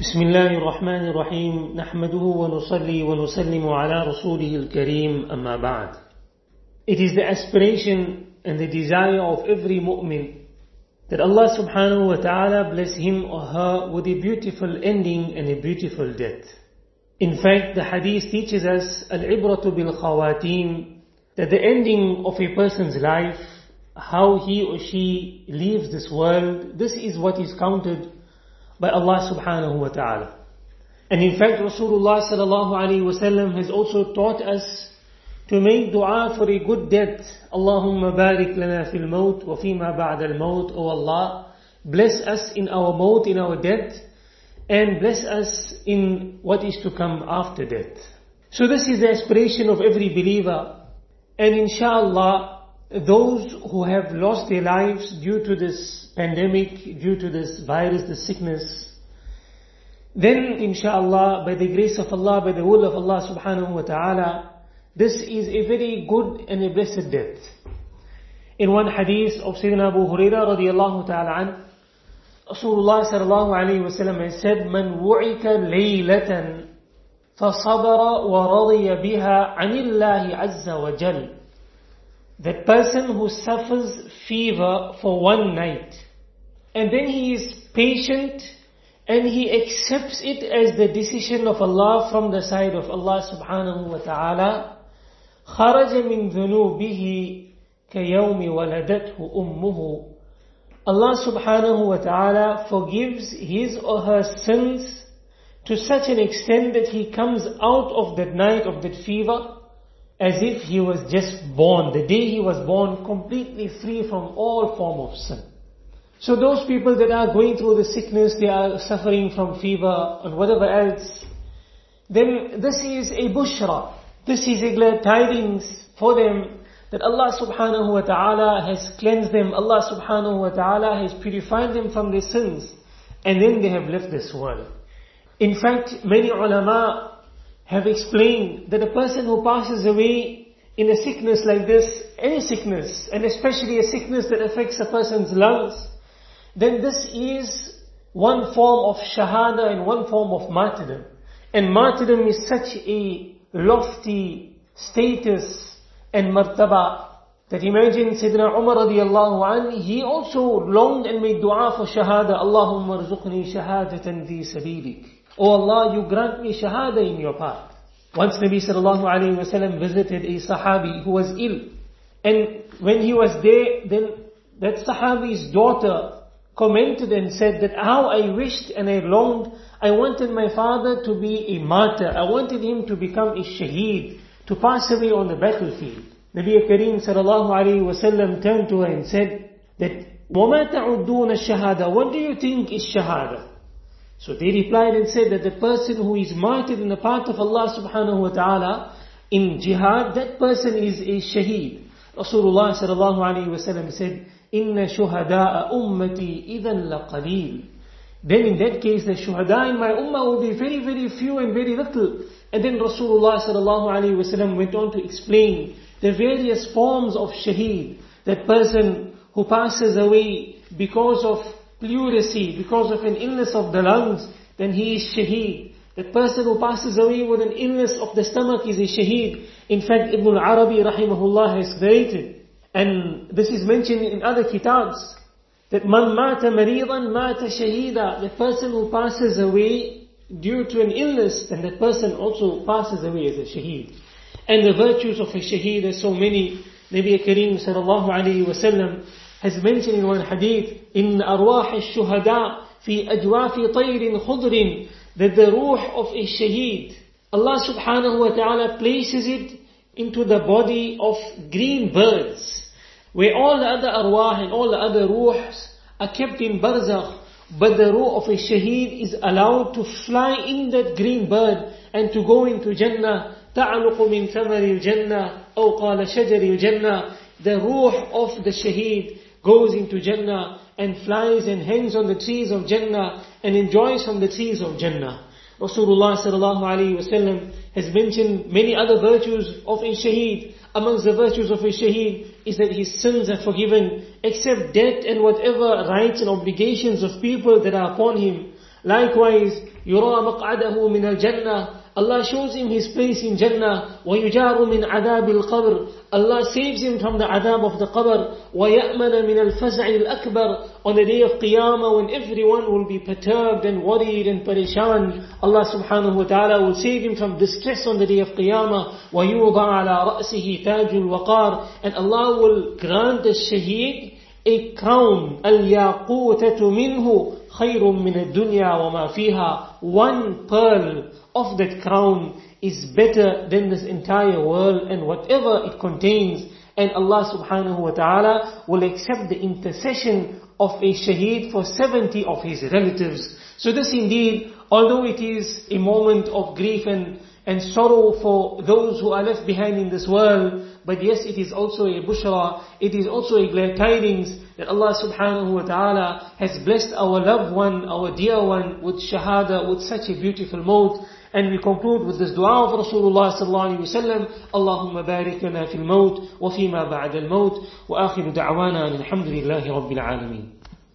بسم الله الرحمن الرحيم نحمده ونصلي ونسلم على رسوله الكريم أما بعد It is the aspiration and the desire of every mu'min that Allah subhanahu wa ta'ala bless him or her with a beautiful ending and a beautiful death. In fact, the hadith teaches us al-ibratu bil khawatim that the ending of a person's life, how he or she leaves this world, this is what is counted by Allah subhanahu wa ta'ala. And in fact, Rasulullah sallallahu alayhi wasallam has also taught us to make dua for a good death. Allahumma barik lana fil maut wa fima ba'da al maut. O Allah, bless us in our maut, in our death, and bless us in what is to come after death. So this is the aspiration of every believer. And inshallah, those who have lost their lives due to this pandemic, due to this virus, this sickness, then inshallah, by the grace of Allah, by the will of Allah subhanahu wa ta'ala, this is a very good and a blessed death. In one hadith of Sayyidina Abu Hurairah radiallahu ta'ala an, Rasulullah sallallahu alayhi wa sallam has said, من وعك ليلة فصبر ورضي بها عن الله عز وجل that person who suffers fever for one night and then he is patient and he accepts it as the decision of Allah from the side of Allah subhanahu wa ta'ala خرج من ذنوبه كيوم ولدته أمه Allah subhanahu wa ta'ala forgives his or her sins to such an extent that he comes out of that night of that fever as if he was just born, the day he was born, completely free from all form of sin. So those people that are going through the sickness, they are suffering from fever and whatever else, then this is a bushra. This is a glad tidings for them that Allah subhanahu wa ta'ala has cleansed them, Allah subhanahu wa ta'ala has purified them from their sins, and then they have left this world. In fact, many ulama have explained that a person who passes away in a sickness like this, any sickness, and especially a sickness that affects a person's lungs, then this is one form of shahada and one form of martyrdom. And martyrdom is such a lofty status and martaba that imagine Sayyidina Umar radiallahu anh, he also longed and made dua for shahada, Allahumma rzuqni shahadatan fi sabilik. Oh Allah, you grant me shahada in your path. Once Nabi sallallahu alayhi wasallam visited a sahabi who was ill. And when he was there, then that sahabi's daughter commented and said that how I wished and I longed, I wanted my father to be a martyr. I wanted him to become a shaheed, to pass away on the battlefield. Nabi Kareem sallallahu alayhi wasallam turned to her and said that, وَمَا تَعُدُّونَ الشَّهَادَةِ What do you think is shahada? So they replied and said that the person who is martyred in the path of Allah subhanahu wa ta'ala in jihad, that person is a shaheed. Rasulullah sallallahu alayhi wa sallam said, Inna shuhada'a ummati idan laqaleel. Then in that case, the shuhada in my ummah will be very, very few and very little. And then Rasulullah sallallahu alayhi wa sallam went on to explain the various forms of shaheed. That person who passes away because of pleurisy, because of an illness of the lungs, then he is shaheed. That person who passes away with an illness of the stomach is a shaheed. In fact, Ibn al-Arabi rahimahullah has created, and this is mentioned in other kitabs, that man mata maridan mata the person who passes away due to an illness, then that person also passes away as a shaheed. And the virtues of a shaheed, there's so many. Nabi Kareem sallallahu alayhi wa sallam has mentioned in one hadith, in arwah al-shuhada fi ajwafi tayrin khudrin, that the ruh of a shaheed, Allah subhanahu wa ta'ala places it into the body of green birds, where all the other arwah and all the other ruhs are kept in barzakh, but the ruh of a shaheed is allowed to fly in that green bird and to go into Jannah. تعلق ثمر الجنة أو قال الجنة The ruh of the shaheed goes into Jannah and flies and hangs on the trees of Jannah and enjoys from the trees of Jannah. Rasulullah sallallahu alayhi wasallam has mentioned many other virtues of a shaheed. Amongst the virtues of a shaheed is that his sins are forgiven, except debt and whatever rights and obligations of people that are upon him. Likewise, يُرَى مَقْعَدَهُ مِنَ الْجَنَّةِ Allah shows him his place in Jannah. وَيُجَارُ مِنْ عَذَابِ الْقَبْرِ Allah saves him from the adhab of the qabr. وَيَأْمَنَ مِنَ الْفَزْعِ الْأَكْبَرِ On the day of Qiyamah when everyone will be perturbed and worried and parishan, Allah subhanahu wa ta'ala will save him from distress on the day of Qiyamah. وَيُوضَعَ عَلَى رَأْسِهِ تَاجُ الْوَقَارِ And Allah will grant the shaheed a crown, al-yaqutatu minhu khayrun min ad-dunya wa ma fiha. One pearl of that crown is better than this entire world and whatever it contains. And Allah subhanahu wa ta'ala will accept the intercession of a shaheed for 70 of his relatives. So this indeed, although it is a moment of grief and, and sorrow for those who are left behind in this world, but yes, it is also a bushra, it is also a glad tidings that Allah subhanahu wa ta'ala has blessed our loved one, our dear one with shahada, with such a beautiful mode. And we conclude with this dua of Rasulullah sallallahu alayhi wa sallam, Allahumma barik lana fil maut, wa fima ba'da al maut, wa akhiru da'wana alhamdulillahi rabbil alameen.